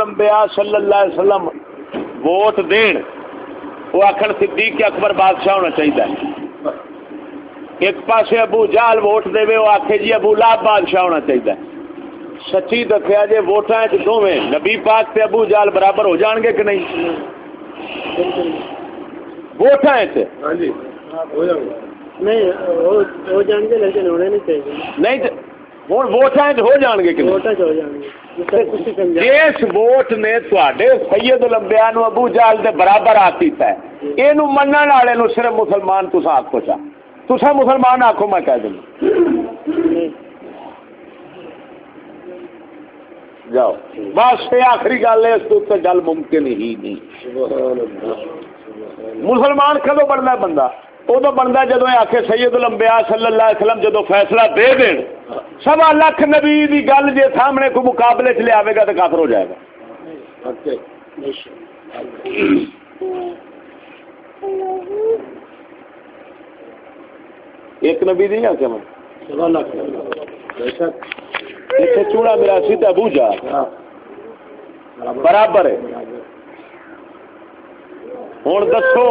الانبیاء صلی اللہ علیہ وسلم ووٹ دین وہ آخر صدیق اکبر بادشاہ ہونا چاہیے ایک پاسے ابو جال ووٹ دے وہ آخے جی ابو لاب بادشاہ ہونا چاہیے سچی دسیا جی ووٹاں دونوں نبی پاک تے ابو جال برابر ہو جان گے کہ نہیں؟ ووٹاں ہاں جی۔ نہیں ہو جان گے لیکن ہونے نہیں چاہیے نہیں ہوں ووٹاں ہو جان گے کہ نہیں؟ جس ووٹ نے تے سید لمبیا نو ابو جال دے برابر آ ہے یہ من والے نو صرف مسلمان تسا آخو چا۔ تسا مسلمان آخو میں کہہ دوں۔ جاؤ۔ بس، یہ آخری گل ہے، اس کے گل ممکن ہی نہیں۔ مسلمان کدو بنتا بندہ؟ ادو بنتا جدو آخ سید لمبیا صلی اللہ علیہ وسلم جدو فیصلہ دے دین سوا لکھ نبی دی گل جی سامنے کو مقابلے چ لیا گا تو کافر ہو جائے گا۔ ایک نبی نہیں آ اتنے چوڑا میرا سیتا بوجا برابر ہے۔ ہوں دسو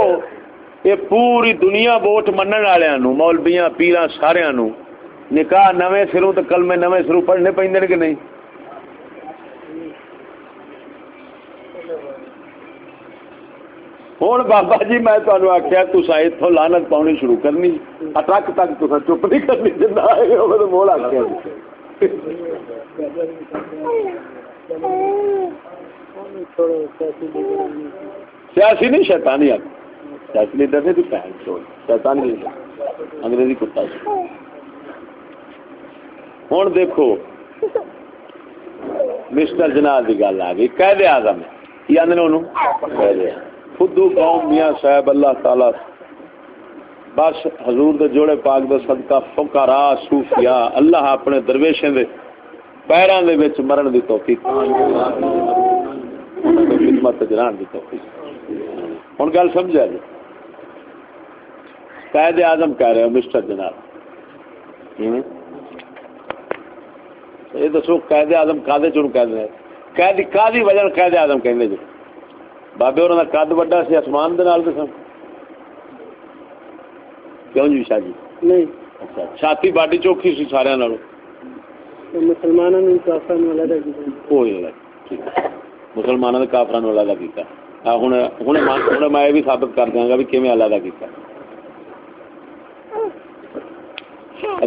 یہ پوری دنیا ووٹ من والوں مولبیاں پیران سارا نکاح نویں سروں تو کلمے نویں سروں پڑھنے پہ کہ نہیں؟ ہوں بابا جی میں تمہیں آخیا تصا اتوں لانت پاؤنی شروع کرنی۔ ٹرک تک تصا چپ نہیں کرنی جنا آئے مول آخیا سیاسی نہیں، شیطانی آپ سیاسی لیڈر نے بھی پہن چھوڑ شیطانی لیڈر انگریزی کتا ہوں دیکھو۔ مسٹر جناب کی گل آ گئی۔ قید آزم کی آدھے انہوں؟ خدو قوم میاں صاحب اللہ تعالی۔ بس حضور دے جوڑے پاک دے صدقہ، فقرا صوفیا اللہ اپنے درویشیں دے پیروں دے وچ مرن دی توفیق۔ خدمت جران دی توفیق۔ ہن گل سمجھا جی؟ قائد اعظم کہہ رہے ہو مسٹر جناب۔ یہ دسو قائد اعظم کادے چوں کہہ رہے قید کادی وجہ قائد اعظم کہندے جی۔ بابے اور قد وڈا سی آسمان دے نال سن کیوں جی شاہ جی؟ نہیں۔ اچھا چھاتی باڈی چوکھی سی سارے نال مسلمانوں نے کافر والا دا کوئی ٹھیک مسلمانوں نے کافران والا دا کیتا۔ ہن ہن ہن میں یہ بھی ثابت کر دیاں گا بھی کیویں اللہ دا کیتا۔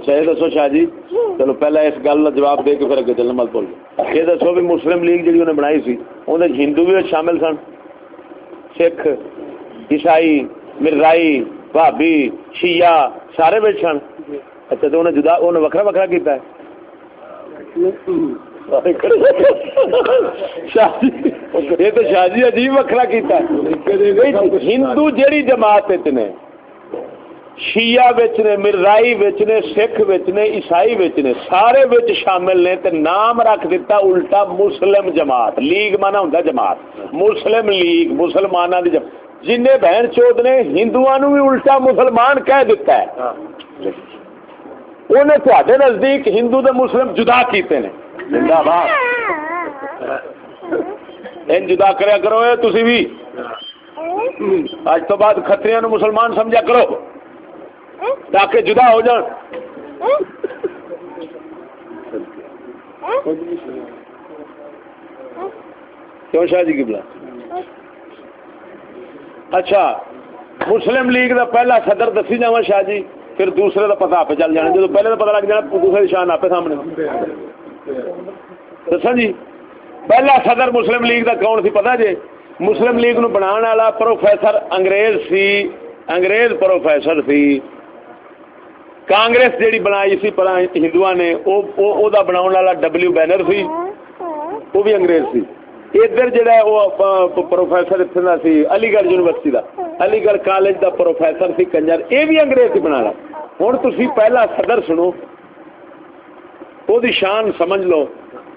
اچھا یہ دسو شاہ جی چلو پہلے اس گل کا جواب دے کے پھر اگے چلنا مت بول یہ دسو بھی مسلم لیگ جی انہیں بنائی سی انہیں ہندو بھی شامل سن۔ سکھ عیسائی مرزائی بھابی شیعہ سارے بچ سن۔ اچھا تو انہیں جدا انہیں وکرا وکرا کیتا ہے۔ یہ تو شاہ جی عجیب وکرا کیتا ہے۔ ہندو جیڑی جماعت نے شیعہ وچ نے مرزائی وچ نے سکھ وچ نے عیسائی وچ نے سارے وچ شامل نے تے نام رکھ دیتا الٹا مسلم جماعت لیگ مانا ہوندا جماعت مسلم لیگ مسلماناں دی جماعت جن بہن چود نے ہندوؤں نو بھی الٹا مسلمان کہہ دیتا ہے۔ انہیں تھوڑے نزدیک ہندو تے مسلم جدا کیتے نے۔ زندہ باد۔ ان جدا کریا کرو اے تسی بھی۔ اج تو بعد کھتریاں نو مسلمان سمجھا کرو۔ تاکہ جدا ہو جان۔ کیوں شاہ جی کبلا اچھا مسلم لیگ دا پہلا صدر دسی جا شاہ جی پھر دوسرے دا پتا آپ چل جانا جب پہلے دا پتا لگ جانا، دوسرے شان آپ سامنے۔ دسا جی پہلا صدر مسلم لیگ دا کون سی پتا جی مسلم لیگ نو بنان والا پروفیسر انگریز سی، انگریز پروفیسر سی۔ کانگریس جیڑی بنائی سی پلا ہندو نے بنا والا ڈبلو بینر سی وہ بھی انگریز سی۔ ادھر جہا ہے وہ پروفیسر اتنا سی علی گڑھ یونیورسٹی دا۔ علی گڑھ کالج دا پروفیسر سی کنجر یہ بھی انگریز سی بنا ہوں تھی پہلا صدر سنو۔ وہ شان سمجھ لو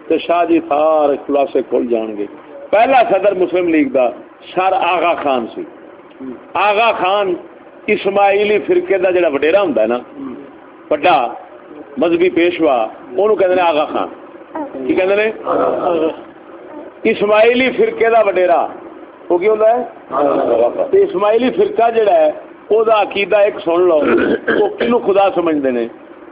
تو شاہ جی سارے خلاصے کھل جان گے۔ پہلا صدر مسلم لیگ دا، سر آغا خان سی۔ آغا خان اسماعیلی فرقے دا جڑا وڈیرا ہوں نا، وڈا مذہبی پیشوا وہ آغا خان۔ کی کہ اسماعیلی فرقے دا وڈیرا۔ وہ کی ہوتا ہے؟ تے اسماعیلی فرقہ جڑا ہے، او دا عقیدہ ایک سن لو وہ کنو خدا سمجھتے ہیں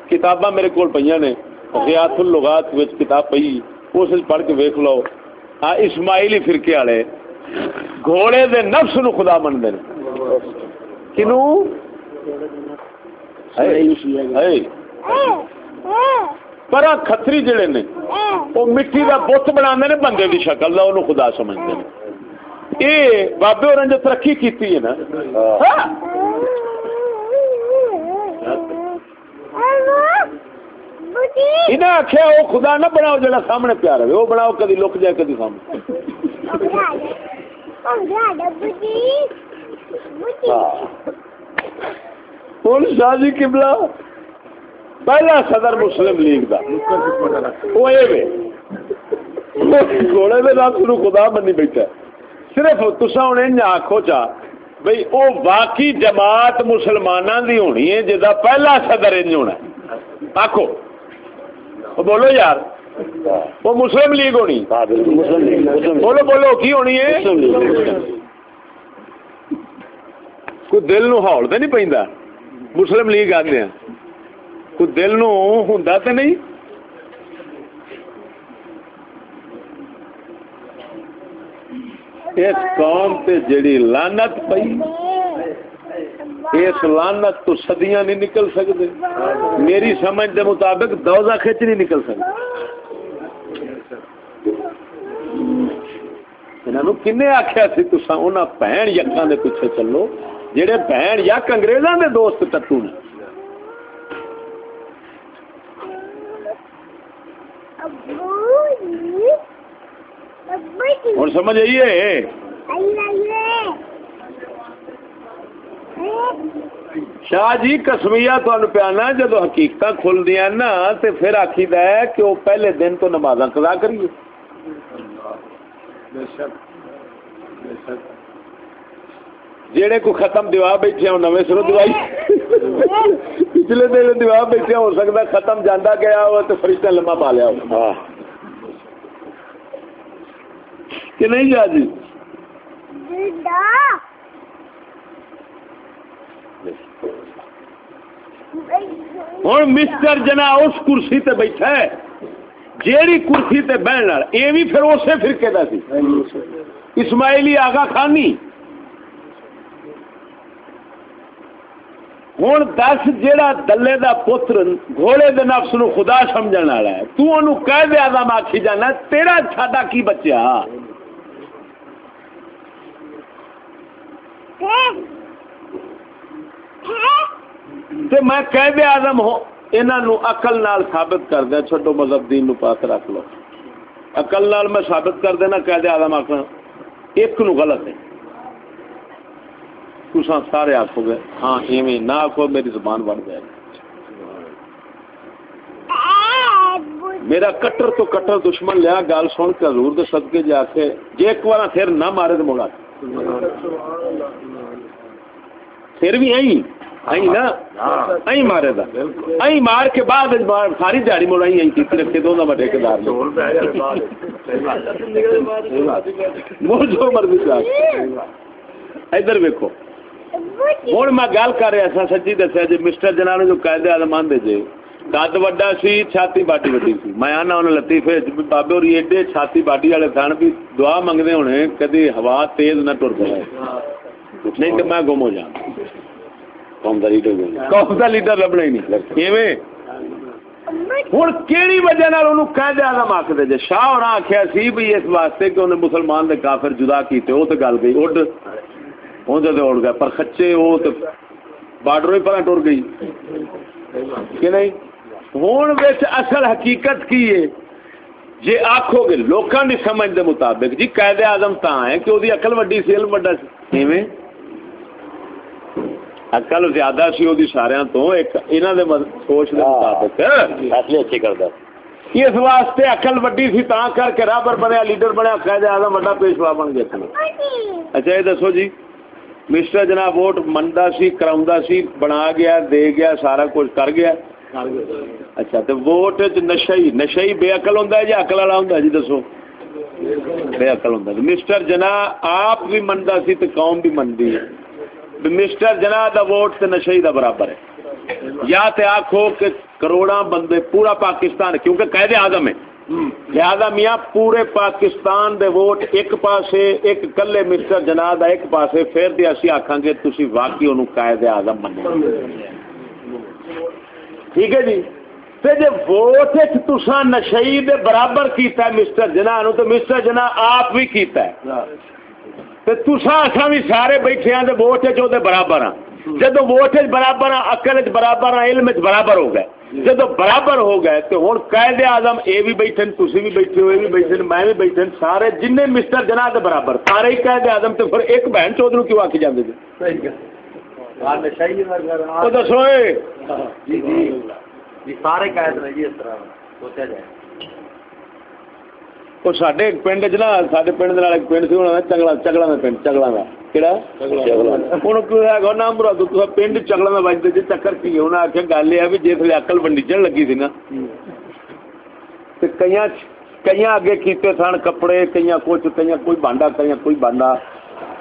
کتاباں میرے کول پہ نے غیات اللغات وچ کتاب پئی اس پڑھ کے ویکھ لو۔ آ اسماعیلی فرقے والے، گھوڑے دے نفس نو خدا منتے ہیں کنو؟ پر کتری جڑے نے۔ وہ مٹی کا بت بنا بندے کی شکل کا خدا سمجھتے ہیں یہ بابے اور جو ترقی کی ہے نا۔ ہاں۔ انہیں آخیا وہ خدا نہ بناؤ جا سامنے پیار رہے۔ وہ بناؤ کدی لک جائے کدی سامنے۔ ہوں شاہ جی کبلا پہلا صدر مسلم لیگ وہ گھوڑے کے رب نو خدا بنی بیٹھا۔ صرف تسا ہوں آخو چا بھائی وہ باقی جماعت مسلمانوں کی ہونی ہے جا پہلا صدر انج ہونا آخو بولو یار وہ مسلم لیگ ہونی۔ بولو بولو کی ہونی ہے؟ کوئی دل نو ہال تو نہیں پہ مسلم لیگ آدھے ہیں کوئی دل نو ہوں تو نہیں اس قوم تے جڑی لانت پئی اس لانت تو صدیاں نہیں نکل سکتے میری سمجھ دے مطابق دوزہ کھچ نہیں نکل سکتے انہوں کنے آخیا سی تسا انہاں بہن یکاں دے پیچھے چلو جڑے بہن یک انگریزاں دے دوست ٹٹو نے۔ اور سمجھ آئیے شاہ جی کسمیا تمہیں پیانا، جدو حقیقت کھل دیا نا تو پھر آخی د کہ وہ پہلے دن تو نماز کدا کریے۔ بے شک بے شک۔ جہے کو ختم دیوا بیٹھے ہوں نویں سرو دوائی پچھلے دن دیوا بیٹھے ہو سکتا ختم جانا گیا ہو تو فرشتہ لمبا پا لیا ہو۔ کہ نہیں جا جی؟ ہوں مسٹر جنا اس کرسی تے بیٹھا ہے جیڑی کرسی تے بہن یہ بھی پھر اسی فرقے کا سی۔ اسماعیلی آگا خانی ہوں دس جیڑا دلے دا پتر گھوڑے دے نفس نو خدا سمجھن والا ہے۔ تو انہوں کہہ دے آدم آکھی جانا تیرا چھاڈا کی بچہ تے میں کہہ دے آدم ہو انہوں اقل نال ثابت کر دیا چھوٹو مذہب دین نو پاس رکھ لو۔ اقل نال میں ثابت کر دینا کہہ دے آدم آخر ایک نو غلط ہے۔ تسا سارے آخو گے ہاں ایویں نہ آخو میری زبان بڑھ جائے میرا کٹر تو کٹر دشمن لیا گال سن کے حضور دے صدقے جا کے۔ جے ایک بار پھر نہ مارے تو مڑا۔ پھر بھی آئی آئی نا؟ آئی مارے دا۔ آئی مار کے بعد ساری دیہڑی مڑ آئی آئی کی رکھے دو دار۔ مڑ جو مرضی ادھر ویکو ہوں میں گل کر رہا سا سچی دسیا جی مسٹر جنا جو قائدے آدم آدھے جی کد وا سی چھاتی باٹی وڈی سی میں آنا انہیں لطیفے بابے اور ایڈے چھاتی باٹی والے سن بھی دعا منگتے ہونے کدی ہوا تیز نہ ٹر پائے نہیں تو میں گم ہو جا قوم کا لیڈر قوم کا لیڈر لبنا ہی نہیں ہوں کہڑی وجہ قید آدم آخر جی شاہ اور آخیا سی بھی اس واسطے کہ انہیں مسلمان دے کافر جدا کیتے وہ تو گل گئی اڈ اندر اڑ گیا پر خچے وہ تو بارڈر ہی پر ٹر گئی کہ نہیں ہوں اصل حقیقت کی ہے جی آخو گے لوگوں کی سمجھ دے مطابق جی قید آدم تا ہے کہ وہ اقل وڈی سی علم وڈا سی اقل زیادہ سی وہ سارا تو ایک انہوں نے سوچ دے مطابق فیصلے اچھے اس واسطے اقل وڈی سی تا کر کے رابر بنیا لیڈر بنیا قید آدم وڈا پیشوا بن گیا اچھا یہ دسو جی مسٹر جناب ووٹ منتا سی کرا سی بنا گیا دے گیا سارا کچھ کر گیا اچھا تو ووٹ نشا ہی نشا ہی بے اقل ہوں یا اقل والا ہوں جی دسو بے عقل ہوں مسٹر جنا آپ بھی منتا سی تو قوم بھی منتی ہے مسٹر جنا دا ووٹ تے نشئی دا برابر ہے یا تے آخو کہ کروڑا بندے پورا پاکستان کیونکہ قید اعظم ہے لہذا میاں پورے پاکستان دے ووٹ ایک پاسے ایک کلے مسٹر جنا دا ایک پاسے پھر دی اسی آکھاں گے تسی واقعی انہوں قائد اعظم منو ٹھیک ہے جی؟ تے جے ووٹ وچ تساں نشئی دے برابر کیتا ہے مسٹر جنا نو تے مسٹر جنا آپ بھی کیتا ہے۔ تے تساں اساں بھی سارے بیٹھے ہیں تے ووٹ وچ او دے برابر ہاں۔ جدو ووٹ برابر عقل وچ برابر علم برابر ہو گئے۔ جدو برابر ہو گئے تے ہن قائد اعظم اے بھی بیٹھے تسی بھی بیٹھے ہو بھی بیٹھے میں بھی بیٹھے سارے جن مسٹر جنا دے برابر سارے ہی قائد اعظم تے پھر ایک بہن چودھ کیوں جاندے جی؟ او دسو جی جی۔ جی سارے قید نے جی اس طرح۔ سوچا جائے۔ وہ سڈے پنڈ چ نا سڈے پنڈ دے ایک پنڈ سی ہونا چگلا چگلا کا پنڈ چگلا کا پنڈ چگلا کا بجتے جی چکر کی انہیں آخیا گل یہ بھی جس اکل ونڈیجن لگی تھی نا کئی کئی اگے کیتے سن کپڑے کئی کچھ کئی کوئی بانڈا کئی کوئی بانڈا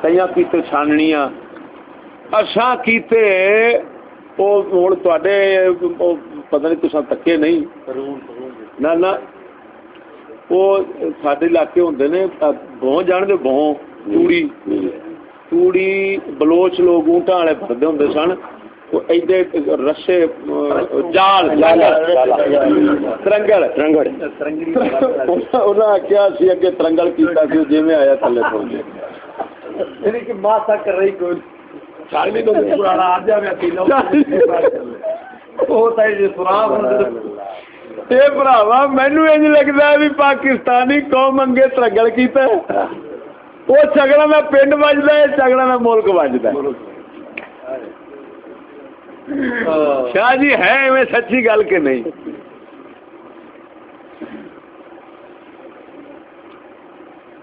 کئی کیتے چھاننیاں اچھا کیتے وہ ہوں تے پتہ نہیں تصا تکے نہیں نہ نہ وہ سارے علاقے ہوں نے بہت جان دے بہت توڑی توڑی بلوچ لوگ اونٹا والے بھرتے ہوں سن ایڈے رسے جال ترنگل ترنگل انہیں آخیا سی اگے ترنگل کیتا سی جی میں آیا تھلے پڑ گیا ماسا کر رہی کوئی انج لگتا ہے بھی پاکستانی قوم انگے ترگل کیتا ہے وہ چگڑا میں پنڈ بجتا ہے چگڑا میں ملک بجتا ہے۔ شاہ جی ہے ایویں سچی گل کہ نہیں؟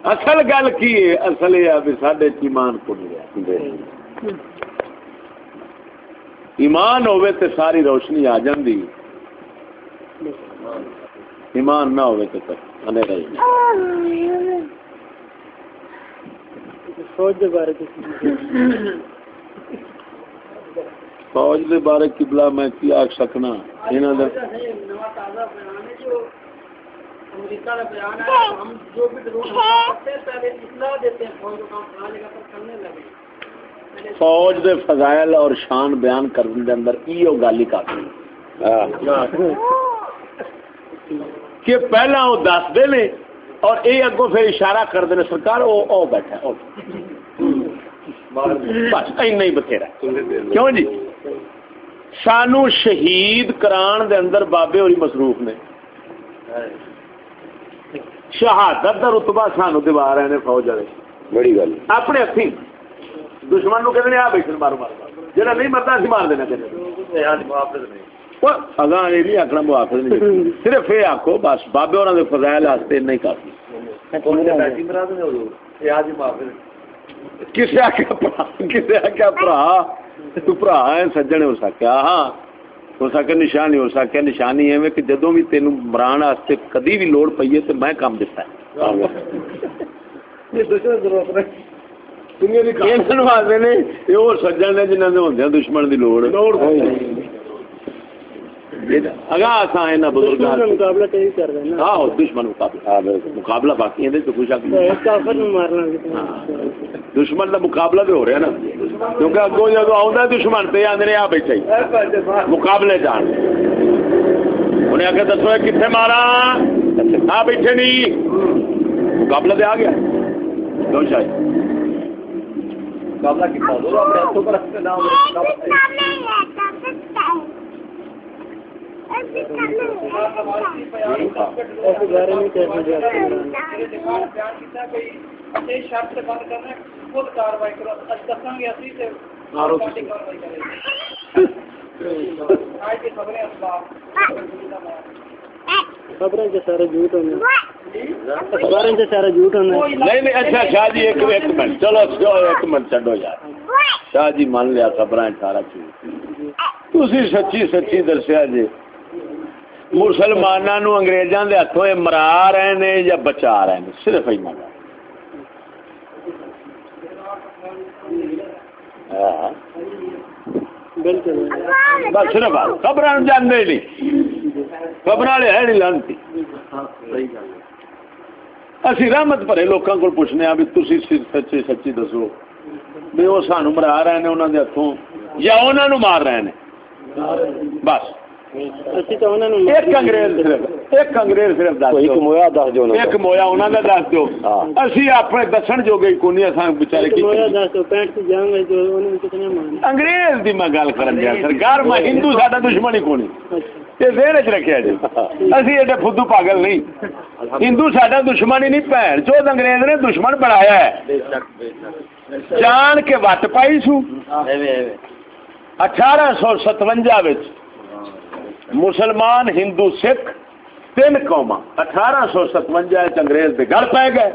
اصل گل کی ہے؟ اصل یہ بھی سڈے ایمان کو نہیں ایمان ہوئے تے ساری روشنی آ جاندی۔ ایمان نہ ہوئے تے اندھیرا ہی فوج دے بارے فوج دے بارے قبلہ میں کی آکھ سکنا انہاں دا امریکہ کا بیان ہے ہم جو بھی ڈرون سب سے پہلے اطلاع دیتے ہیں فوج کو کام کھا لے گا تو کرنے لگے۔ فوج دے فضائل اور شان بیان کرنے دے اندر ایو گل ہی کافی۔ کہ پہلا وہ دس دے نے اور اے اگوں پھر اشارہ کر دے سرکار او او بیٹھا او بس اینا ہی بتھیرا کیوں جی؟ سانو شہید کران دے اندر بابے ہوری مصروف نے۔ شہادت دا رتبہ سانو دوا رہے نے فوج والے۔ بڑی گل۔ اپنے ہاتھی دشمن نو کہنے آ بیٹھن مارو مارو۔ جہاں نہیں مرتا اسی مار دینا کہنے یہ نہیں آخنا محافظ نہیں صرف یہ آخو بس بابے اور فضائل واسطے نہیں کافی کسے آخیا برا کسے آخیا برا تو برا ہے سجن ہو سکیا ہاں ہو سکے نشانی ہو سکیا نشانی ہے کہ جدو بھی تین مران واسطے کدی بھی لوڑ پی ہے تو میں کام دتا ہے سجن نے جنہوں نے ہوں دشمن کی لوڑ اگا بزرگ مقابلہ تیز کر رہے ہیں نا؟ ہاں دشمن مقابلہ۔ مقابلہ باقی ہے تو خوش کافر نو مارنا دشمن کا مقابلہ ہو رہا نا۔ کیونکہ اگوں جب آتا دشمن پہ آدھے آ بیٹھا ہی۔ مقابلے جان۔ انہیں آ کے دسو کتنے مارا؟ آ بیٹھے نہیں مقابلہ دے آ گیا۔ کیوں شاید مقابلہ کتنا خبریں سے سارے جھوٹ ہونے خبریں سے سارے جھوٹ ہونے نہیں نہیں اچھا شاہ جی ایک ایک منٹ، چلو چلو، ایک منٹ، چڈو یار۔ شاہ جی مان لیا خبر سارا چیز۔ تھی سچی سچی دسیا جی۔ مسلمانوں نو انگریزاں دے ہتھوں اے مرا رہے نے یا بچا رہے نے؟ صرف ہاں بالکل۔ بس صرف خبر جانے ہی نہیں۔ خبر والے ہے نہیں لانتی۔ ہاں اسی رحمت بھرے لوکاں کو پوچھنے آ بھی تسی سچی سچی دسو بھی وہ سانو مرا رہے ہیں انہوں دے ہتھوں یا انہوں مار رہے ہیں بس۔ ایک انگریز صرف ایک انگریز صرف دس ایک دیو مویا دس جو ایک مویا انہوں دا دس دیو۔ اسی اپنے دسن جو گئی کونی اساں بیچارے کی مویا دس تو پینٹ سے جاؤں گا جو انہوں نے کتنے مانے انگریز دی میں گل کرن دیا سرکار میں ہندو ساڈا دشمن ہی ذہن چ رکھیا جی اسی ایڈے فدو پاگل نہیں ہندو ساڈا دشمن ہی نہیں بھن چود انگریز نے دشمن بنایا ہے بے شک بے شک جان کے وٹ پائی سو اٹھارہ سو ستوجا مسلمان ہندو سکھ تین قوما اٹھارہ سو ستوجا انگریز دے گھر پی گئے،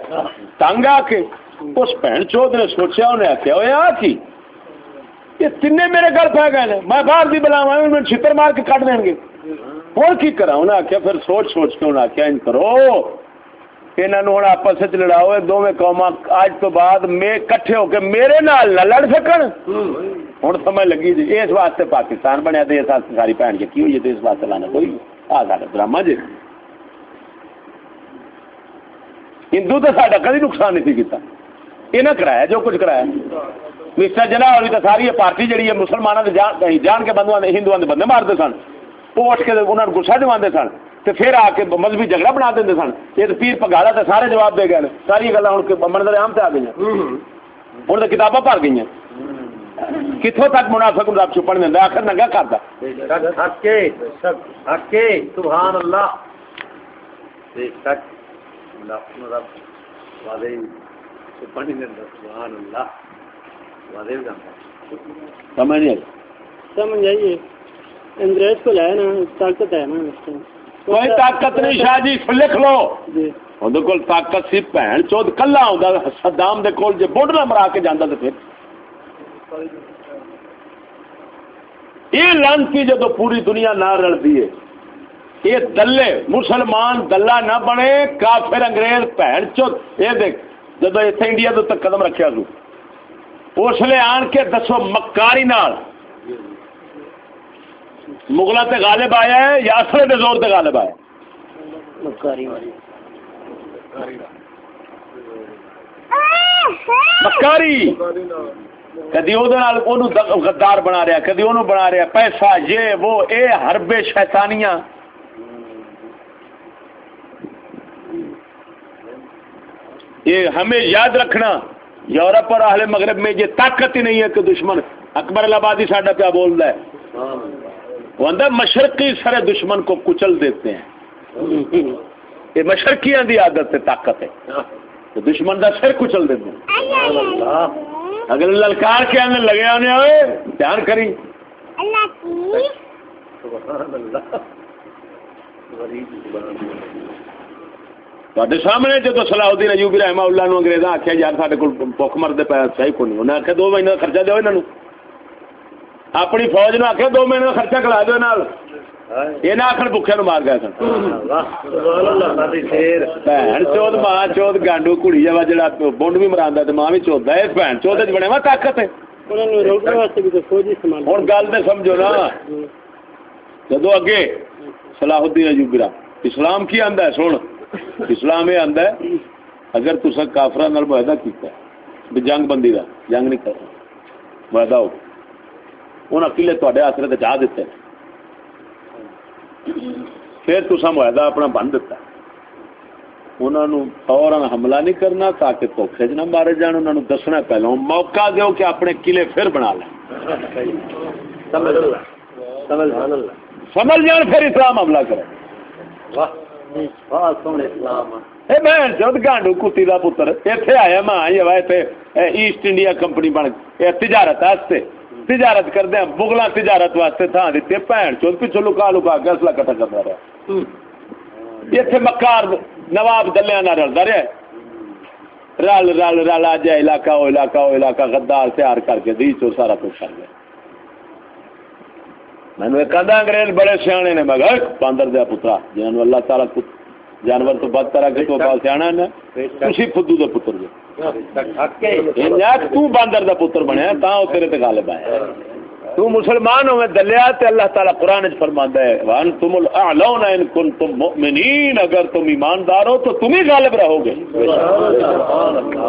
تنگ آ کے اس بھن چوت نے سوچا انہیں آخیا وہ آ کی؟ یہ تین میرے گھر پی گئے نے، میں باہر بھی بلاوا میں چھتر مار کے کٹ دیں گے۔ اور کی کرا انہیں آخیا پھر سوچ سوچ کے انہیں آخیا ان کرو۔ یہاں ہوں آپس لڑاؤ دونوں قوما اج تو بعد میں کٹھے ہو کے میرے نال نہ لڑ سکن۔ ہوں سمجھ لگی جی اس واسطے پاکستان بنیا تو اس واسطے ساری بھن کے کی ہوئی ہے تو اس واسطے لانا کوئی آ سا ڈرامہ جی۔ ہندو تو ساڈا کدی نقصان نہیں کیتا۔ یہ کرایا، جو کچھ کرایا۔ مسٹر جنا والی تو ساری پارٹی جہی ہے مسلمانوں کے جان جان کے بندوں ہندوؤں کے بندے مارتے سن۔ وہ اٹھ کے انہوں نے گسا دوا سن۔ تو پھر آ کے مذہبی جھگڑا بنا دیں سن۔ یہ تو پیر پگالا تو سارے جواب دے گئے ساری گلا ہوں منظر عام سے آ گئی ہوں تو کتاباں بھر گئی کتوں تک منافق رب چھپن دینا آخر ننگا کرتا سبحان اللہ۔ بے شک منافق رب سبحان اللہ۔ سمجھ نہیں آئی؟ سمجھ آئیے انگریز کو لایا نا طاقت ہے نا اس میں کوئی طاقت نہیں شاہ جی لکھ لو۔ جی۔ اندر کول طاقت سی بہن چود کلا آتا صدام دے کول جے بوڈ نہ مرا کے جانا تو پھر۔ یہ لانتی جدو پوری دنیا نہ رلتی ہے یہ دلے مسلمان دلہ نہ بنے کافر انگریز بہن چود۔ یہ دیکھ جدو اتنے انڈیا تو تک قدم رکھا سو اس لیے آن کے دسو مکاری نال۔ مغلہ تے غالب آیا ہے یا اصل دے زور تے غالب آیا ہے؟ مکاری کدی وہ غدار بنا رہا کدی وہ بنا رہا پیسہ یہ وہ اے حربے شیطانیاں۔ یہ ہمیں یاد رکھنا یورپ اور اہل مغرب میں یہ طاقت ہی نہیں ہے کہ دشمن اکبر آبادی ساڈا پیا بول رہا ہے وہ اندر مشرقی سر دشمن کو کچل دیتے ہیں۔ یہ مشرقیاں دی عادت ہے، طاقت ہے۔ دشمن کا سر کچل دیتے ہیں۔ اگر للکار کے اندر لگے آنے ہوئے دھیان کری تے سامنے جب صلاح الدین ایوبی رحمہ اللہ نو انگریزاں آخیا یار سارے کو بھوک مرد پہ صحیح کو نہیں۔ انہیں آخیا دو مہینے کا خرچہ دو انہوں اپنی فوج نے آخیا دو مہینے کا خرچہ کلا دو یہ نہ آخر نو مار گیا سن۔ چوت ماں چوت گانڈو کڑی جا جڑا بونڈ بھی تے ماں بھی چوت ہے۔ اس بہن چوت بنے وا طاقت تو استعمال ہن گل تے سمجھو نا۔ جدو اگے صلاح الدین ایوبی را اسلام کی آندا ہے؟ سن۔ اسلام یہ آندا ہے اگر تسا کافراں نال معاہدہ کیتا ہے جنگ بندی دا جنگ نہیں کرنا۔ معاہدہ ہو۔ انہاں قلعے تواڈے آسرے تے چاہ دتے پھر تسا معاہدہ اپنا بن دتا انہوں نے فوراً حملہ نہیں کرنا تاکہ دھوکھے نہ مارے جان انہوں نے دسنا پہلو موقع دیو کہ اپنے قلعے پھر بنا لیں سمجھ اللہ جان پھر اسلام حملہ کرے واہ سونے اسلام اے بہن چود گانڈو کتی دا پتر ایتھے آیا ماں یہ ایسٹ انڈیا کمپنی بن تجارت واسطے تجارت کردے ہیں بغلا تجارت واسطے تھا دیتے بہن چود پیچھے لکا لکا کے اصلہ کٹا کرتا رہا۔ ایتھے مکار نواب دلیاں نہ رلدا رہا رل رل رل آ جائے علاقہ وہ علاقہ وہ علاقہ غدار تیار کر کے دی چو سارا کچھ کر گیا مینو ایک آدھا انگریز بڑے سیانے نے میں کہا باندر دیا پترا جنہوں اللہ تعالیٰ جانور تو بد طرح کے تو سیاح نے تھی فدو دے پتر تو باندر دا پتر بنیا تا وہ تیرے تے غالب آیا تو مسلمان ہوئے دلیا تے اللہ تعالیٰ قرآن وچ فرماندا ہے وان تم الاعلون ان کنتم مؤمنین، اگر تم ایماندار ہو تو تم ہی غالب رہو گے۔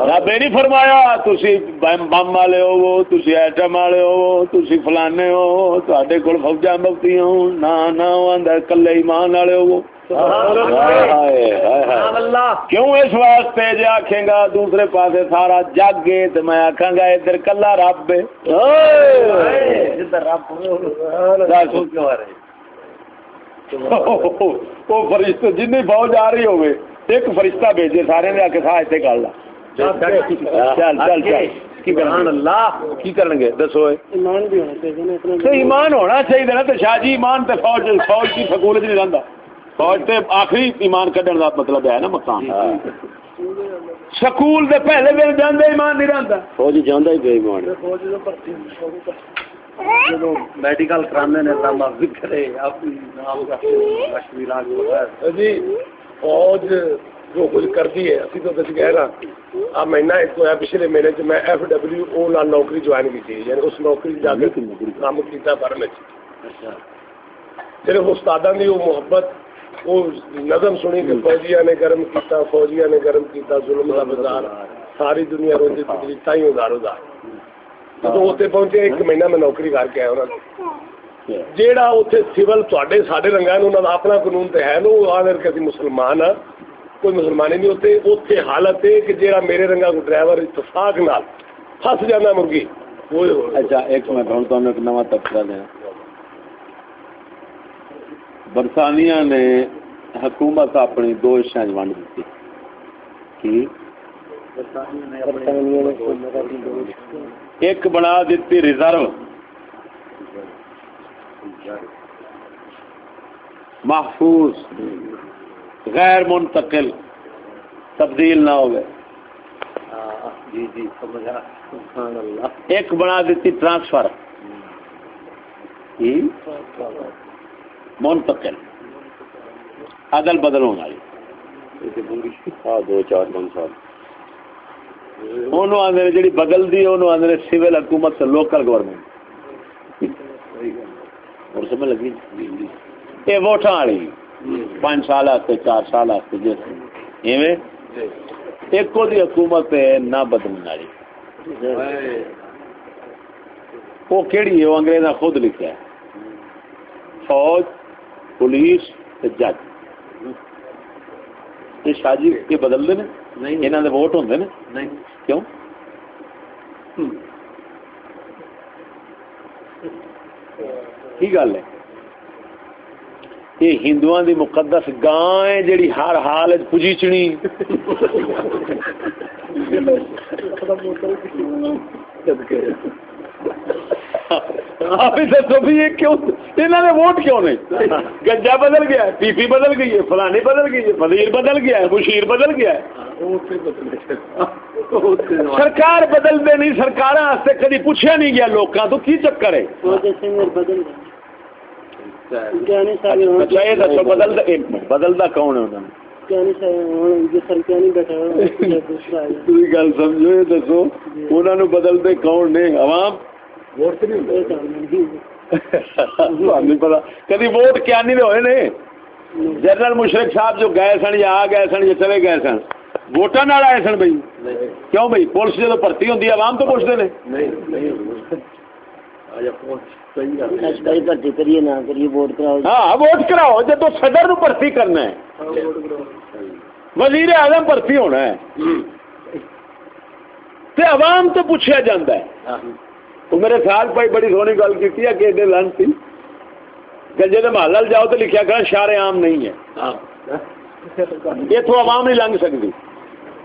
رب یہ نہیں فرمایا، تسی بم والے ہو، تسی ایٹم والے ہو، تسی فلانے ہو تواڈے کول فوجاں مفتی ہو نہ نہ وہ کلے ایمان والے ہو۔ ہائے ہائے ہائے سبحان اللہ۔ کیوں اس واسطے جے آکھیں گا دوسرے پاسے سارا جگ ہے تے میں آکھاں گا ادھر کلا رب ہے؟ جدھر رب فرشتے جن فوج آ رہی ہوگی ایک فرشتہ بھیجے سارے نے آ کے سا اتنے کر لا۔ چل چل چل کی سبحان اللہ۔ کی کرن گے؟ دسو اے۔ ایمان بھی ہونا چاہیے نا ایمان ہونا چاہیے نا شاہ جی ایمان تے فوج فوج کی سکول چ نہیں رہندا۔ فوج تے آخری ایمان کڈن دا مطلب ہے نا مقام۔ سکول دے پہلے دن جاندے ایمان نہیں رہندا فوج جانا ہی پہ ایمان۔ جدو میڈیکل کرانے نے تاما وکھرے اپنی نام کا کشمیر آگ وغیرہ جی فوج جو کچھ کرتی ہے اسی تو کچھ کہہ رہا اب مہینہ ایک تو ہے پچھلے مہینے چ میں ایف ڈبلیو او نال نوکری جوائن کی تھی یعنی اس نوکری جا کے کام کیتا صرف استاداں دی وہ محبت وہ سنی کہ نے گرم کیتا، فوجیاں نے گرم کیتا، ظلم کا بازار، ساری دنیا روزی تکلیف تھی ادار ادار جدو اتنے پہنچے ایک مہینہ میں نوکری کر کے آیا انہوں جیڑا اتنے سول تے سارے رنگا اپنا قانون تو ہے نا آدر کہ مسلمان ہاں کوئی مسلمان ہی نہیں ہوتے اتنے حالت ہے کہ جیڑا میرے رنگا کو ڈرائیور اتفاق نال پھس جانا مرغی اچھا ایک میں ہوں تو نواں تبصرہ دینا برطانیہ نے حکومت اپنی دو حصے ونڈ دیتی۔ کی؟ ایک بنا دیتی ریزرو۔ محفوظ۔ غیر منتقل۔ تبدیل نہ ہو گئے جی جی ایک بنا دیتی ٹرانسفر۔ منتقل. عدل بدل ہونے والی ہاں دو چار پانچ سال انہوں آدھے جی بدل دی، انہوں آدھے سول حکومت سے لوکل گورنمنٹ اور سمجھ لگی؟ یہ ووٹاں والی. پانچ سال واسطے چار سال واسطے جس ایویں؟ ایک دی حکومت نہ بدلنے والی وہ کیڑی ہے؟ وہ انگریزاں خود لکھا ہے فوج پولیس تے جج۔ یہ شاجی یہ بدلتے ہیں؟ نہیں۔ انہوں دے ووٹ ہوندے نے نہیں۔ کیوں؟ کی گل ہے؟ یہ ہندو دی مقدس گاں ہے جیڑی ہر حال وچ پجیچنی آپ ہی دسو بھی یہ کیوں؟ انہوں نے ووٹ کیوں نہیں؟ گنجا بدل گیا ہے پی پی بدل گئی ہے فلانی بدل گئی ہے فضیر بدل گیا ہے مشیر بدل گیا ہے۔ سرکار بدل دے نہیں سرکار واسطے کدی پوچھا نہیں گیا لوکاں تو کی چکر ہے؟ اچھا یہ دسو بدل دا ایک منٹ بدل دا کون ہے انہوں نے؟ گیانی صاحب جو سرکاری بیٹھا ہوا دوسرا آیا تھی گل سمجھو یہ دسو انہوں نے بدل دے کون نے؟ عوام؟ ہاں، ہاں، ہاں، کدی ووٹ کیا نہیں ہوئے نے جنرل مشرق صاحب جو گئے سن یا آ گئے سن یا چلے گئے سن ووٹان آئے سن بھائی۔ کیوں بھائی؟ پولیس جب بھرتی ہوتی عوام تو پوچھتے ہیں۔ ہاں ووٹ کراؤ۔ جدو صدر بھرتی کرنا ہے۔ وزیر اعظم بھرتی ہونا ہے۔ عوام تو پوچھا جاندہ ہے۔ تو میرے خیال پائی بڑی سونی گل کی کہ لن تھی گجے کے محلہ جاؤ تو لکھیا کر شار عام نہیں ہے۔ اتو عوام نہیں لنگ سکتی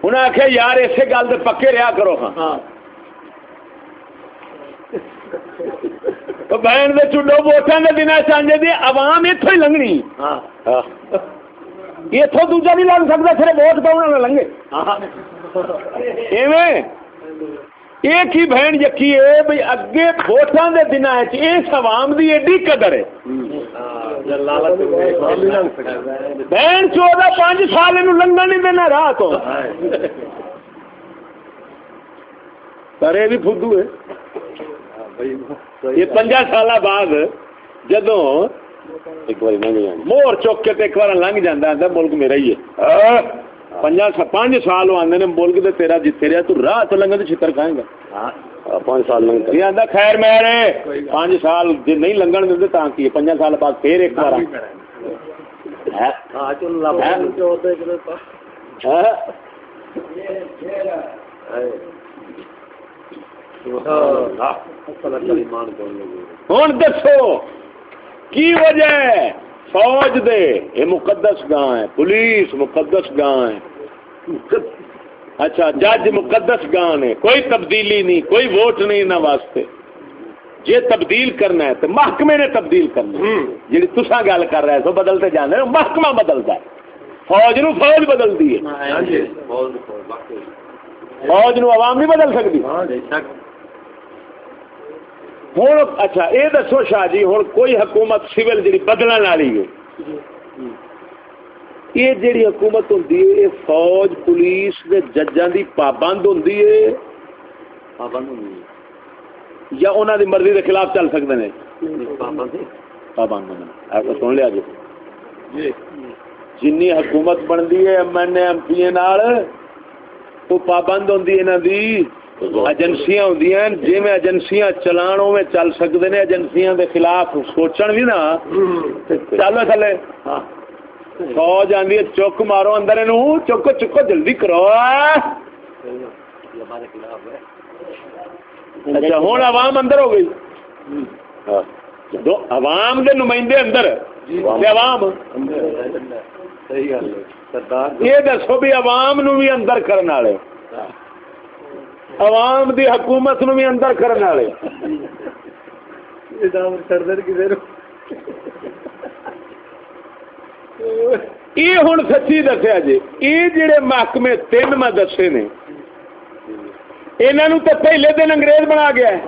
انہیں آخیا یار اسی گل کے پکے رہا کرو ہاں۔, ہاں۔ بہن دے چڈو ووٹان کے دن چاہیے دی عوام اتوں ہی لنگنی۔ ہاں۔ ہاں۔ اتوں دوجا نہیں لگ سکتا پھر ووٹ پاؤ نہ لنگے؟ ایویں؟ ایک ہی بہن یقی ہے بھائی اگے ووٹاں دے دناں وچ اس عوام دی ایڈی قدر ہے۔ بہن چودا پانچ سال اینو لنگا نہیں دینا راہ تو۔ پر یہ بھی فدو ہے۔ یہ پنجا سال بعد جدو مور چوک کے ایک بار لنگ جانا ملک میرا ہی ہے۔ پانچ سال آندے نے ملک تے تیرا جتھے رہا تو راہ تو لنگا تو چھتر کھائیں گا ہاں، پانچ سال لنگ یہ آندا خیر میرے پانچ سال جے نہیں لنگن دے تاں کی پنجا سال بعد پھر ایک بار ہاں چل لب جو ہوتے ہیں ہے۔ ہوں دسو کی وجہ فوج دے یہ مقدس گاں ہے پولیس مقدس گاں ہے اچھا جج مقدس گاں نے کوئی تبدیلی نہیں کوئی ووٹ نہیں نہ واسطے۔ جے تبدیل کرنا ہے تو محکمے نے تبدیل کرنا جی تسا گل کر رہے سو بدلتے جانے ہو، محکمہ بدلتا ہے۔ فوج نو فوج بدلتی ہے۔ فوج نو عوام نہیں بدل سکتی۔ ہوں اچھا یہ دسو شاہ جی ہوں کوئی حکومت سول جی بدلنے والی ہے؟ یہ جیڑی حکومت ہوں یہ فوج پولیس دے ججاں دی پابند ہوں یا انہوں دی مرضی دے خلاف چل سکتے ہیں پابند ہوں سن لیا جی؟ جنی حکومت بنتی ہے M N A M P تو پابند ہوں انہوں دی۔ ایجنسیاں ہوں جی میں ایجنسیاں چلان میں چل سکتے ہیں ایجنسیاں دے خلاف سوچن بھی نا۔ چلو تھلے۔ فوج آندی ہے، چک مارو اندر چکو چکو جلدی کرو۔ اچھا ہوں عوام اندر ہو گئی۔ عوام دے نمائندے اندر۔ عوام۔ یہ دسو بھی عوام نو بھی اندر کرنے والے۔ عوام دی حکومت نو بھی اندر کرنے والے۔ یہ ہوں سچی دسیا جی۔ یہ جڑے محکمے تین میں دسے نے۔ انہوں تو پہلے دن انگریز بنا گیا۔ ہے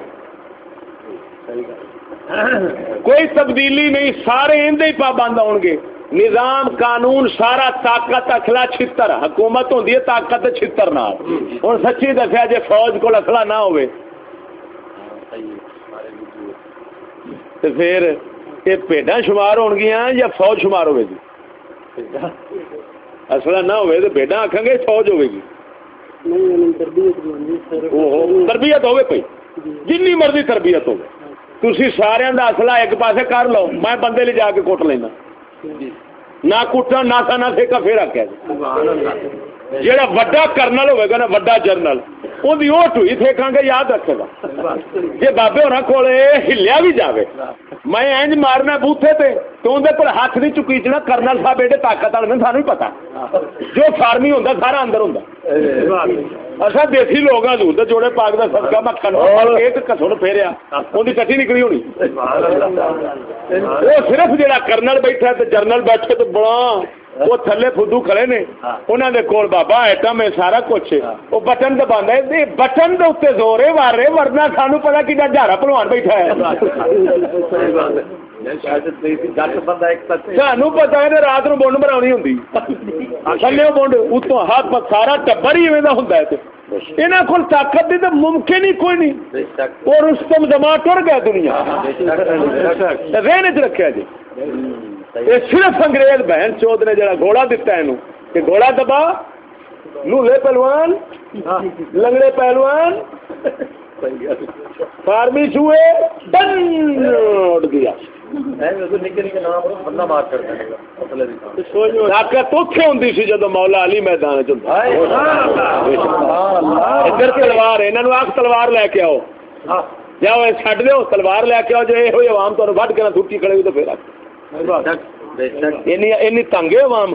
کوئی تبدیلی نہیں سارے اندے ہی پابند آؤ گے۔ نظام قانون سارا طاقت اصلا چھتر حکومت ہوں طاقت چھتر نال۔ ہوں سچی دسیا جی فوج کو اصلا نہ ہوئے۔ تو پھر یہ پیڈا شمار ہون گیا یا فوج شمار ہوے گی؟ اصلا نہ ہوئے تو پیڈا آخان گے فوج ہوے گی۔ تربیت ہوے پی جن مرضی تربیت ہوے تھی سارے کا اصلا ایک پاسے کر لو میں بندے لے جا کے کٹ لینا۔ نہ کٹا نہ سا نہ سیکا پھر آخیا جہاں وڈا کرنل ہوئے گا نا وڈا جرنل وہی اوٹ ہوئی تھے گے یاد رکھے گا۔ جی بابے ہونا کول ہلیا بھی جاوے۔ میں اینج مارنا بوتھے تے تو اندر پر ہاتھ نہیں چکیچنا کرنل صاحب ایڈے طاقت والے سانو پتا جو فارمی ہوں سارا اندر ہوں اچھا دیسی لوگ ہوں تو جوڑے پاک کا سدکا مکھن۔ ایک کسن پھیریا ان کی کٹی نکلی ہونی۔ وہ صرف جڑا کرنل بیٹھا تے جرنل بیٹھے تو بڑا وہ تھلے فدو کھڑے نے انہوں نے کول بابا ایٹم ہے سارا کچھ وہ بٹن دبا ہے۔ بٹن دے اتنے زور ہے وارے ورنہ سانو پتا کہ جارا پلوان بیٹھا ہے۔ سانو پتا ہے رات نو بونڈ بنا ہوں تھلے بونڈ اتوں ہاتھ سارا ٹبر ہی ہوں یہاں کو طاقت دی تو ممکن ہی کوئی نہیں۔ اور اس تم جمع ٹر گیا دنیا۔ رہنے چ جی۔ یہ صرف انگریز بہن چوت نے جڑا گھوڑا دتا ہے کہ گھوڑا دبا لولے پہلوان لنگڑے پہلوان فارمی چوئے ڈن اڑ گیا۔ جدو مولا علی میدان ادھر تلوار آخ تلوار لے کے آؤ۔ جاؤ چڈ دو تلوار لے کے آؤ جو یہ عوام تمہیں وڈ کے نہ تھوٹی کھڑے ہوئی تو پھر اینی تنگے عوام؟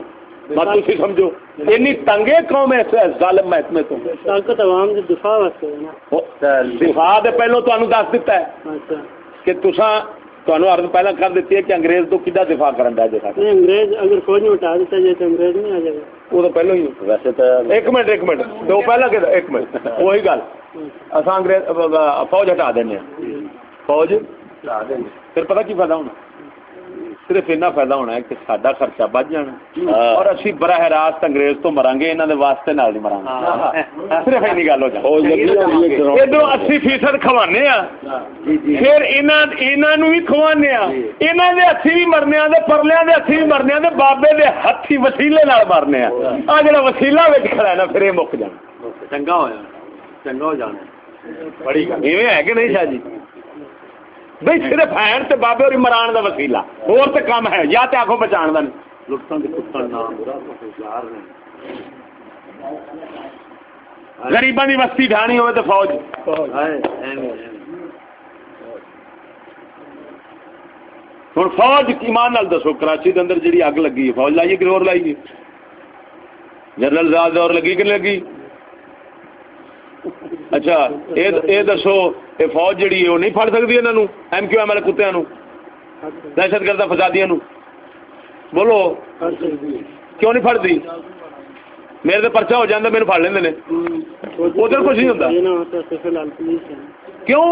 مت سمجھو۔ اینی تنگے قوم ہے ظالم محکمے تو۔ طاقت عوام کے دفاع واسطے نا۔ دفاع دے پہلو تمہیں دس دیتا ہے۔ اچھا۔ کہ تسا تمہیں عرض پہلے کر دیتی ہے کہ انگریز تو کدا دفاع کرن دا جے نہیں انگریز اگر فوج میں ہٹا دیتا جائے تو انگریز نہیں آ جائے وہ تو پہلو ہی ویسے تو ایک منٹ ایک منٹ۔ دو پہلا کہ ایک منٹ۔ وہی گل۔ اصا انگریز فوج ہٹا دینا فوج؟ پھر پتا کی فائدہ ہونا؟ صرف اینا فائدہ ہونا ہے کہ ساڈا خرچہ بچ جانا۔ اور اسی براہ راست انگریز تو مران گے انہوں نے واسطے نال نہیں مران گے صرف اینی گل ہو جائے۔ ادھر اسی فیصد کھوانے آ۔ پھر انہوں بھی کھوانے آ۔ انہوں دے ہاتھی بھی مرنے آ پرلیا دے ہاتھی بھی مرنے آ بابے دے ہاتھی وسیلے نال مرنے آ۔ آ جڑا وسیلہ وچ کھڑا ہے نا پھر یہ مک جانا۔ چنگا ہوا چنگا ہو جانا۔ بڑی گل ایویں ہے کہ نہیں شاہ جی؟ بھئی صرف ہے تے بابے اور مران دا وسیلہ اور تے کم ہے یا تے آکھو بچان دا نہیں۔ کے کتن نام غریباں دی بستی ڈھانی ہوئے تے فوج۔ ہن فوج ایمان نال دسو کراچی دے اندر جڑی اگ لگی فوج لائیے کہ اور لائیے جنرل زاد دور لگی کہ لگی؟ اچھا اے دسو اے فوج جڑی ہے وہ نہیں پھڑ سکدی انہاں ایم کیو ایم والے کتےاں دہشت گرد فسادیاں بولو کیوں نہیں پھڑدی میرے تے پرچہ ہو جاندا مینوں پھڑ لیندے نے ادھر کچھ نہیں ہوتا کیوں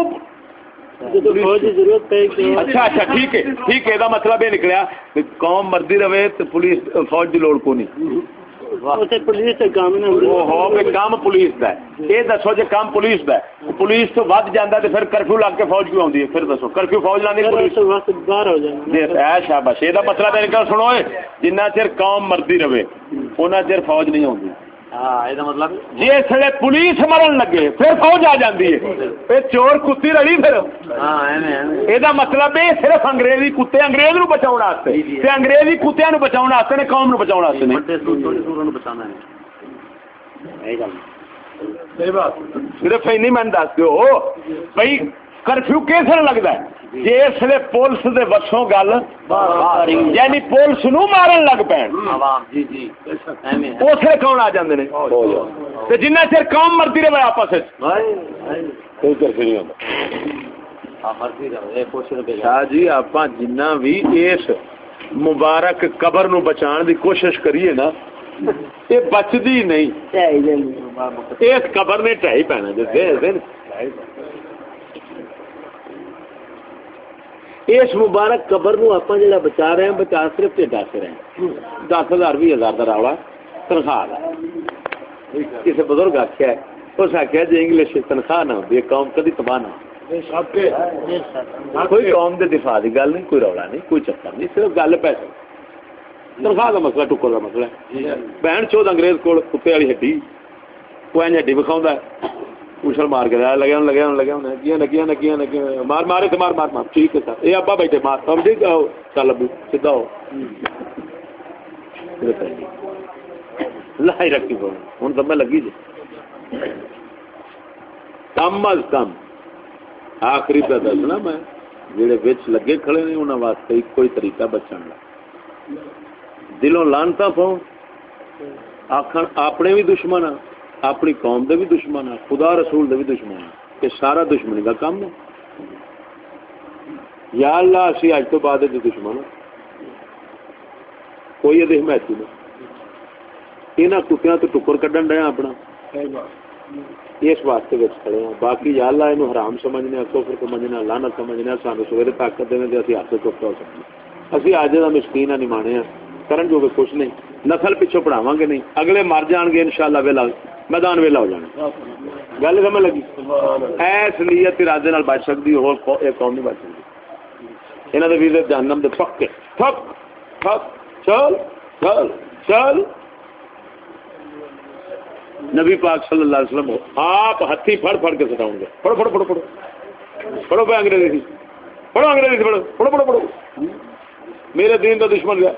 اچھا اچھا ٹھیک ہے ٹھیک ہے یہ مطلب یہ نکلیا قوم مردی رہے تو پولیس فوج کی لوڑ کو نہیں پولیس کام نہ وہ ہو کہ کام پولیس دا ہے۔ دسو جی کام پولیس دا ہے۔ پولیس تو ود جانا تو پھر کرفیو لگ کے فوج کیوں آتی ہے؟ پھر دسو کرفیو فوج لانے پولیس؟ وقت باہر ہو جانا۔ جی اے شاباش یہ مطلب ہے کہ سنو جنہ چر قوم مردی رہے اُنہ چر فوج نہیں یہ مطلب جی اس لیے پولیس مرن لگے پھر فوج آ جاتی ہے۔ چور کتی رلی پھر۔ ہاں یہ مطلب ہے صرف انگریزی کتے انگریز نو بچاؤ واسطے۔ تے انگریزی کتےاں نو بچاؤ واسطے نے قوم نو بچاؤ واسطے صرف اینی میں دس دیو۔ بھائی کرفیو کس لیے لگتا ہے؟ جی اس لیے پولیس دے وسوں گل یعنی پولیس نو مارن لگ پین۔ جی جی اس لیے کون آ جاندے نے؟ تے جنہ چر قوم مرتی رہے آپس کوئی کرفیو نہیں ہوتا۔ ہاں شاہ جی آپ جنہ بھی اس مبارک قبر نو بچان دی کوشش کریے نا یہ بچدی نہیں۔ اس قبر نے ٹھائی پینا جیسے اس مبارک قبر نو آپ جڑا بچا رہے ہیں بچا صرف تے دس رہے ہیں۔ دس ہزار بھی ہزار کا راولا تنخواہ کا کسی بزرگ آخیا ہے اس آخیا جی انگلش تنخواہ نہ ہوتی قوم کدی تباہ نہ کوئی قوم دے دفاع دی گل نہیں کوئی رولا نہیں کوئی چکر نہیں صرف گل پیسے۔ تنخواہ کا مسئلہ ٹکر کا مسئلہ۔ ہے بہن چود انگریز کول کتے والی ہڈی وہ ہڈی بکھاؤں پوچھل مار کے لگے ہونے لگے ہونے لگے ہونے نگیاں نگیاں نگیاں نگیاں مار مارے تو مار مار مار، ٹھیک ہے سر۔ یہ ابا بیٹھے، مار، ہم جی، ٹھیک ہے چل ابو، سیدھا ہو۔ لائی رکھی کو ہوں تو میں لگی جی۔ کم از کم۔ آخری پہ دسنا میں۔ جڑے بچ لگے کھڑے نے انہوں واسطے ایک کوئی طریقہ بچن کا دلوں لانتا پاؤ آخر اپنے بھی دشمن آ اپنی قوم دے بھی دشمن آ خدا رسول دے بھی دشمن آ یہ سارا دشمنی کا کام ہے۔ یا اللہ، اسی اج تو بعد دے دشمن ہاں۔ کوئی یہ حمایتی نہیں۔ یہاں کتیاں تو ٹکر کڈن رہے اپنا۔ اس واسطے وچ کھڑے ہیں۔ باقی یا اللہ، اینو حرام سمجھنے، کفر سمجھنے، لعنت سمجھنے، سانو سویرے طاقت دینے تے اسی ہاتھ سے چپ ہو سکتے اسی اج دا مسکین نہیں مانے ہیں۔ کرن جو کہ کچھ نہیں۔ نسل پیچھے پڑھاواں گے نہیں۔ اگلے مر جان گے انشاءاللہ ویلا، میدان ویلا ہو جانا۔ گل سمجھ لگی؟ ایس نیت ارادے نال بچ سکتی ہو ایک قوم نہیں بچ سکتی انہاں دے ویزے جہنم دے پکے۔ تھک تھک چل چل چل۔ نبی پاک صلی اللہ علیہ وسلم، آپ ہاتھی پھڑ پھڑ کے سٹاؤں گے۔ پڑھو پڑھو پڑھو پڑھو۔ پڑھو پہ انگریزی تھی پڑھو انگریزی پڑھو۔ پڑھو پڑھو پڑھو۔ میرے دین کا دشمن گیا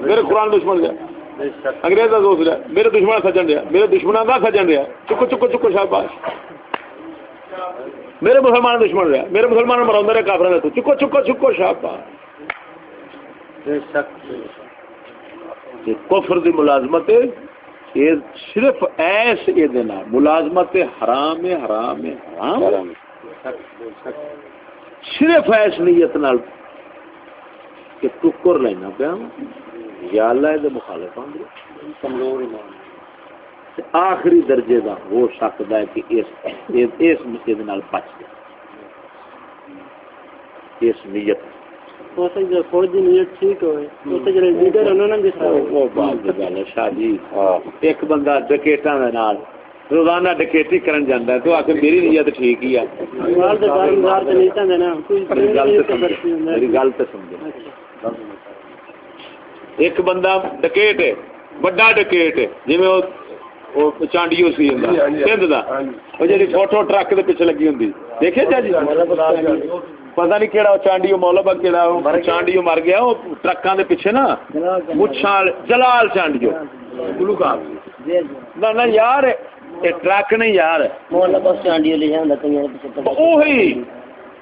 میرے قرآن دشمن گیا انگریز کا دوست رہا میرے دشمن سجن رہا میرے دشمن کا سجن رہا چکو چکو چکو شاباش۔ میرے مسلمان دشمن رہا میرے مسلمان مرا میرے کافر تو۔ چکو چکو چکو شاباش۔ کفر دی ملازمت یہ صرف ایس یہ دینا ملازمت حرام حرام حرام صرف ایس نیت نال کہ ٹکر لینا پیا یا اللہ دے مخالف ہوں کمزور ایمان آخری درجے دا ہو سکتا ہے کہ اس مسجد نال بچ جائے اس نیت۔ جی ایک بندہ ڈکیٹاں روزانہ کرن جاندا ہے تو میری نیت ٹھیک ہی ہے۔ میری گل تے۔ میری گل تے۔ ایک بندہ ڈکیٹ ہے بڑا ڈکیٹ ہے جویں او او چانڈیو سی ہوندا جی، ہاں جی، سندھ دا۔ ہاں جی۔ او جڑی فوٹو ٹرک دے پیچھے لگی ہوندی۔ دیکھے جا جی پتہ نہیں کیڑا چانڈیو مولا کیڑا چانڈیو مر گیا او ٹرکاں دے پیچھے نا مچھاں جلال چانڈیو گلوکار نہ نہ یار ٹرک نہیں یار۔ مولا بس چانڈی لے جاندا کئی پیچھے اوہی۔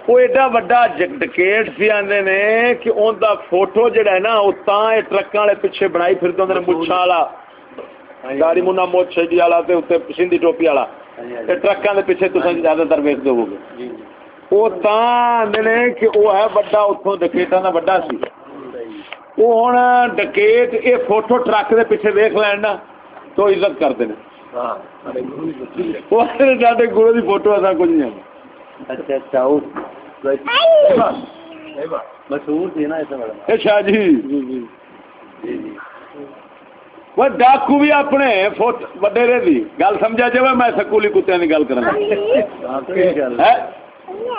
وہ ایڈا وڈا ڈکیٹ سی آندے نے کہ اون دا فوٹو جڑا ہے نا تاں ٹرکاں والے پیچھے بنائی پھردے ہوندے نے مچھاں والا۔ داڑھی منا موچ چھڈی والا تے اوتے سندھی ٹوپی والا۔ تے ٹرکاں دے پیچھے تساں زیادہ تر ویکھ دو گے او تاں آندے نے کہ او ہے بڑا اتھوں ڈکیٹاں دا وڈا سی۔ او ہن ڈکیٹ اے فوٹو ٹرک دے پیچھے ویکھ لین نا تو عزت کرتے نے۔ ہاں وہ دی فوٹو اساں کچھ نہیں اچھا اچھا مشہور تھی نا جی۔ جی جی وہ ڈاکو بھی اپنے وڈیرے دی۔ گل سمجھا جائے میں سکولی کتیاں دی گل کرنا۔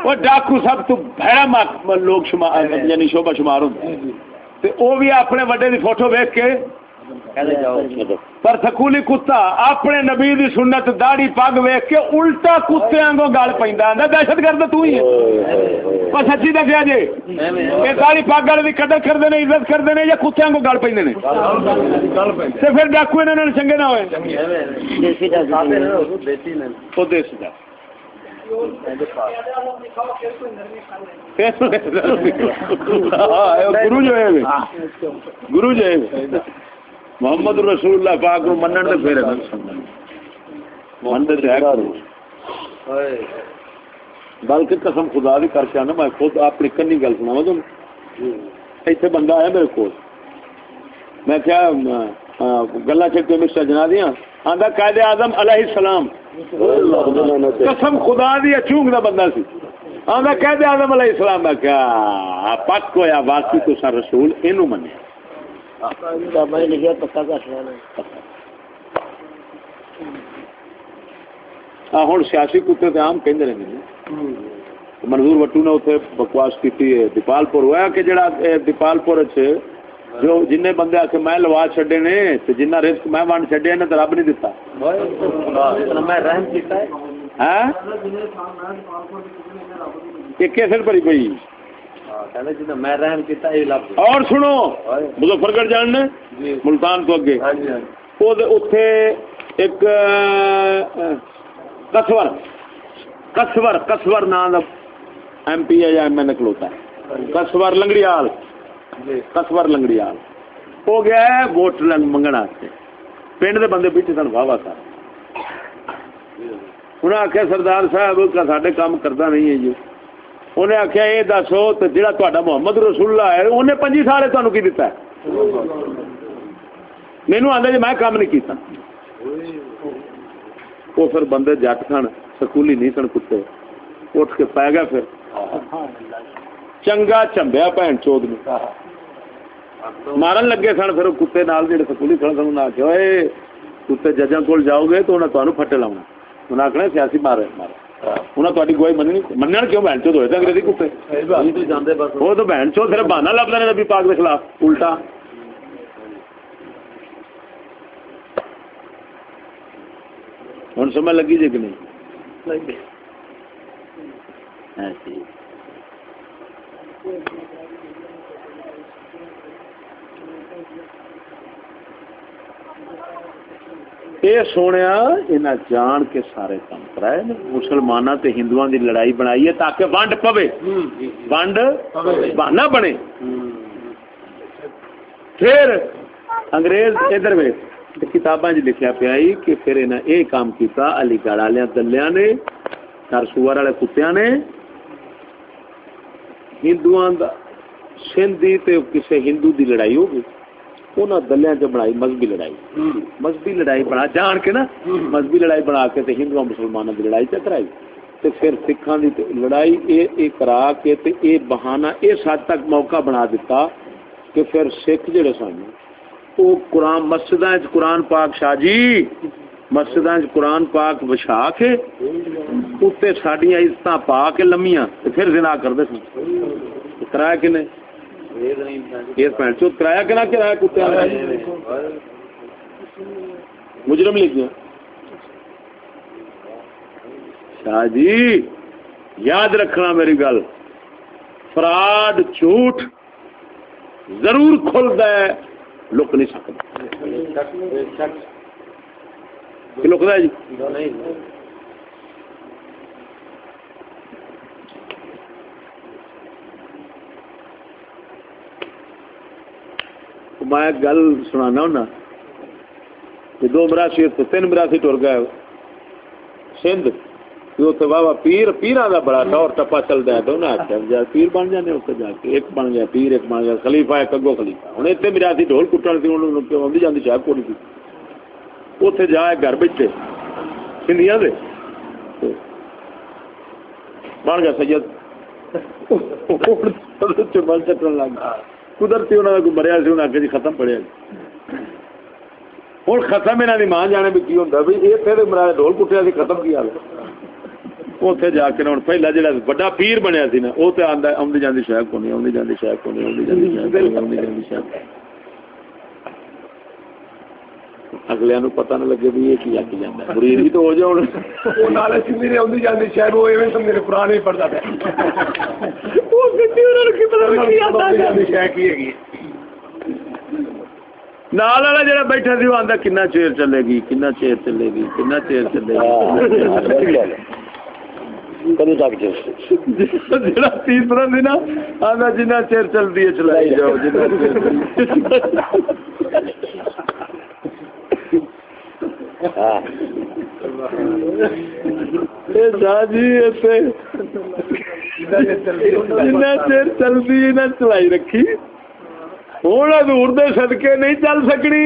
وہ ڈاکو سب تو بھڑا ماک- لوگ شمار یعنی شوبہ شمار ہوں۔ تے او بھی اپنے وڈے دی فوٹو ویکھ کے پر سکولی کتا اپنے نبی دی سنت داڑھی پگ ویکھ کے الٹا کتے آنگوں گل پیندا آندا دہشت گرد تو ہی ہے۔ پر سچی دسیا جی یہ داڑھی پگ والے دی قدر کردے نے عزت کردے نے یا کتے آنگوں گل پیندے نے گل پہ تے پھر ڈاکو انہاں نال چنگے نہ ہوئے۔ دیسی دا دیسی نے او دیس دا گرو جو ہے۔ گرو جو ہے۔ محمد رسول اللہ پاک کو منن تے پھر ہے۔ کرو بلکہ قسم خدا دی کر کے آنا میں خود اپنی کنی گل سناواں تم۔ ایتھے بندہ آیا میرے کول۔ میں کیا گلا چکے مسٹر جنا دیا آندا قائد اعظم علیہ السلام۔ قسم خدا دی چونگ دا بندہ سی۔ آندا قائد اعظم علیہ السلام میں کیا پک ہویا واقعی تو سر رسول اینو منیا۔ میں پکا کر سیاسی کتے منظور وٹو نے اتنے بکواس کی دیپال پور ہوا کہ جڑا دیپال پور جو جن بندے آ کے میں لوا چڈے نے جنہ رزق میں ونڈ چڈیا نے رب نہیں دتا۔ میں ہے بھری پئی؟ اور سنو مظفر گڑھ جان نے؟ ملتان تو اگے۔ ہاں جی ہاں ایک کسور کسور کسور نام ایم پی ہے یا ایم این کھلوتا ہے۔ کسور لنگڑیال۔ کسور لنگڑیال۔ ہو گیا ہے ووٹ لنگ منگن واسطے پنڈ دے بندے پیچھے سن واہ واہ انہیں آخیا سردار صاحب سارے کام کرتا نہیں ہے جی۔ انہیں آخیا یہ دسو تو جہاں تا محمد رسول اللہ ہے انہیں پنجی سال تمہیں کی دتا ہے مینو آدھا جی میں کام نہیں کیتا وہ پھر بندے جٹ سن سکولی نہیں سن کتے اٹھ کے پی گیا پھر چنگا چمبیا بھن چود نے مارن لگے سن پھر کتے نال جڑے سکولی کھڑے سن انہیں آخیا کتے ججاں کول جاؤ گے تو انہیں تمہیں پھٹے لاؤنا انہیں آخنا سیاسی مارے مارے انہیں تاری گواہی مننی منن کیوں بہن چود ہوئے تھے انگریزی کتے نہیں تو جاندے بس وہ تو بہن چود صرف بہانا لبدا نے نبی پاک کے خلاف الٹا ہوں سمجھ لگی جی کہ نہیں ایسی یہ سونے انہیں جان کے سارے کام کرائے مسلمانوں تے ہندوؤں دی لڑائی بنائی ہے تاکہ ونڈ پوے۔ ونڈ بہانا بنے۔ پھر انگریز ادھر وے کتاباں لکھیا پیا کہ پھر انہیں یہ کام کیتا علی گڑھ والے دلیاں نے سرسور والے کتیاں نے۔ ہندوؤں دا سندھی تے کسے ہندو دی لڑائی ہو گئی انہاں دلیاں چ بنائی مذہبی لڑائی۔ مذہبی لڑائی بنا جان کے نا مذہبی لڑائی بنا کے تے ہندو مسلمانوں کی لڑائی چ کرائی تے پھر سکھاں دی لڑائی اے اے کرا کے تے اے بہانہ اس حد تک موقع بنا دیتا کہ پھر سکھ جڑے سن وہ قرآن مسجداں وچ قرآن پاک شاہ جی مسجداں وچ قرآن پاک وچھا کے اتنے ساڈیاں عزتاں پا کے لمیاں تے پھر زنا کردے سن۔ کرایا کہ نہیں؟ اس پینٹ چوت کرایا کہ نہ کرایا کتے مجرم لکھ گیا شاہ جی یاد رکھنا میری گل۔ فراڈ جھوٹ ضرور کھلتا ہے، لک نہیں سکتا۔ لکتا ہے جی؟ میں گل سنانا ہونا کہ دو مراسی تین مراسی ٹر گئے سندھ اتنے واہ پیر پیران کا بڑا ٹور ٹپا چلتا ہے تو انہیں آخیا پیر بن جانے اتنے جا کے ایک بن گیا پیر ایک بن گیا خلیفہ ایک اگو خلیفہ۔ ہوں اتنے مراسی ڈھول کٹن سی انہوں آدھی جاتی شاید کوئی تھی اتنے جا گھر بیٹھے سندھیاں دے۔ بن گیا سید۔ چمل چٹن لگ گیا۔ قدرتی انہوں نے مریا سی انہیں آگے جی ختم پڑیا جی۔ ہوں ختم یہاں کی ماں جانے بھی کی ہوتا بھی یہ پھر مرایا ڈول کٹیا سی، ختم کیا اتنے جا کے ہوں پہلا جا وا پیر بنیا سی نا وہ تو آدھا آدھی جاتی شاید کو نہیں آدھی جاتی شاید کو نہیں آدھی جاتی شاید آدھی جاتی شاید اگلے نو پتہ نہ لگے بھی یہ کی آکی جانا ہے مرید بھی تو ہو جاؤ سندھی نے آدھی جاندی شاید وہ ایویں سمجھے قرآن ہی پڑھتا پیا وہ گڈی انہوں نے کی پتہ لگی آتا جاندی شاید کی ہے نال والا جڑا بیٹھا سی آندا کنا چیر چلے گی کنا چیر چلے گی کنا چیر چلے گی کدو تک جی جڑا تیسرا سی نا آندا جنہ چیر چلدی ہے چلائی جاؤ جنہ ہاں نہ چلائی رکھی۔ ہوں حضور دے صدقے نہیں چل سکنی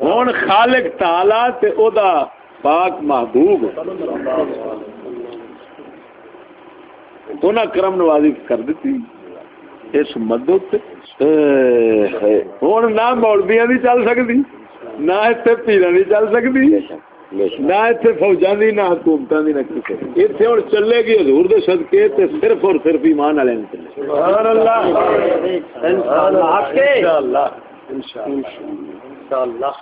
ہوں خالق تالا تے او دا پاک محبوب۔ انہاں کرم نوازی کر دیتی اس مدد ہوں نہ مولبیاں دی چل سکتی نہ اتنے پیران دی چل سکتی نہ اتنے فوجاں دی نہ حکومتاں دی نہ کسی اتنے ہوں چلے گی حضور دے صدقے تے صرف اور صرف ایمان والے چلے سبحان اللہ انشاءاللہ انشاءاللہ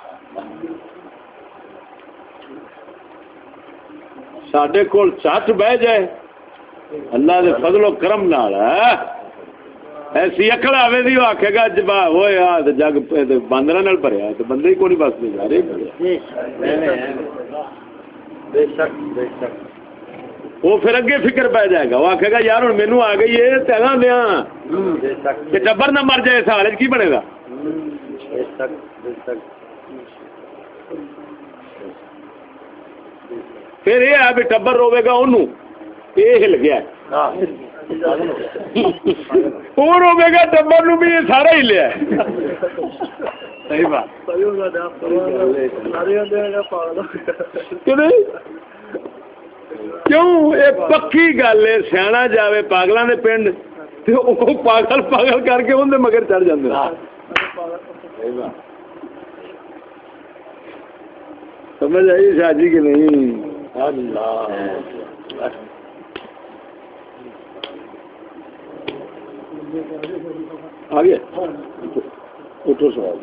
سڈے کول چٹ بہ جائے اللہ دے فضل و کرم نال ہے ایسی اکڑ آوے دی، وہ آکھے گا جبا ہوئے، آ جگ باندراں نال بھریا، تے بندے ہی کوئی نہیں بس جا رہے وہ پھر اگے فکر پہ جائے گا، وہ آکھے گا، یار، ہن مینوں آ گئی ہے، تے دیا بے ٹبر نہ مر جائے اس حالت کی بنے گا؟ پھر یہ ہے بھی ٹبر روے گا انہوں یہ ہل گیا۔ وہ روے گا ٹبر نو بھی یہ سارا ہی لیا صحیح بات کیوں یہ پکی گل ہے سیاح جاوے پاگلوں کے پنڈ وہ پاگل پاگل کر کے اندر مگر چڑھ جاندے سمجھ آئی شاہ جی کہ نہیں آ آگے۔ اٹھو سوال۔